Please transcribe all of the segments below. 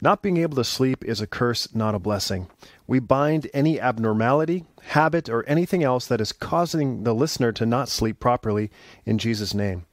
Not being able to sleep is a curse, not a blessing. We bind any abnormality, habit, or anything else that is causing the listener to not sleep properly in Jesus' name.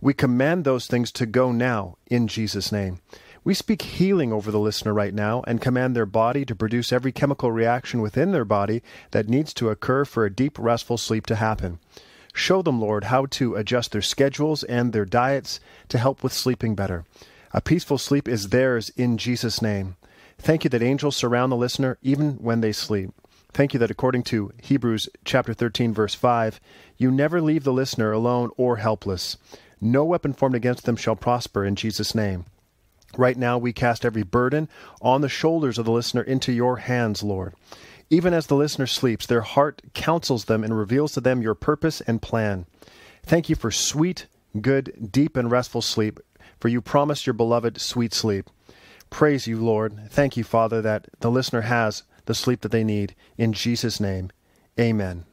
We command those things to go now in Jesus' name. We speak healing over the listener right now and command their body to produce every chemical reaction within their body that needs to occur for a deep, restful sleep to happen. Show them, Lord, how to adjust their schedules and their diets to help with sleeping better. A peaceful sleep is theirs in Jesus' name. Thank you that angels surround the listener even when they sleep. Thank you that according to Hebrews chapter 13 verse 5, you never leave the listener alone or helpless. No weapon formed against them shall prosper in Jesus' name. Right now we cast every burden on the shoulders of the listener into your hands, Lord. Even as the listener sleeps, their heart counsels them and reveals to them your purpose and plan. Thank you for sweet, good, deep, and restful sleep for you promised your beloved sweet sleep. Praise you, Lord. Thank you, Father, that the listener has the sleep that they need. In Jesus' name, amen.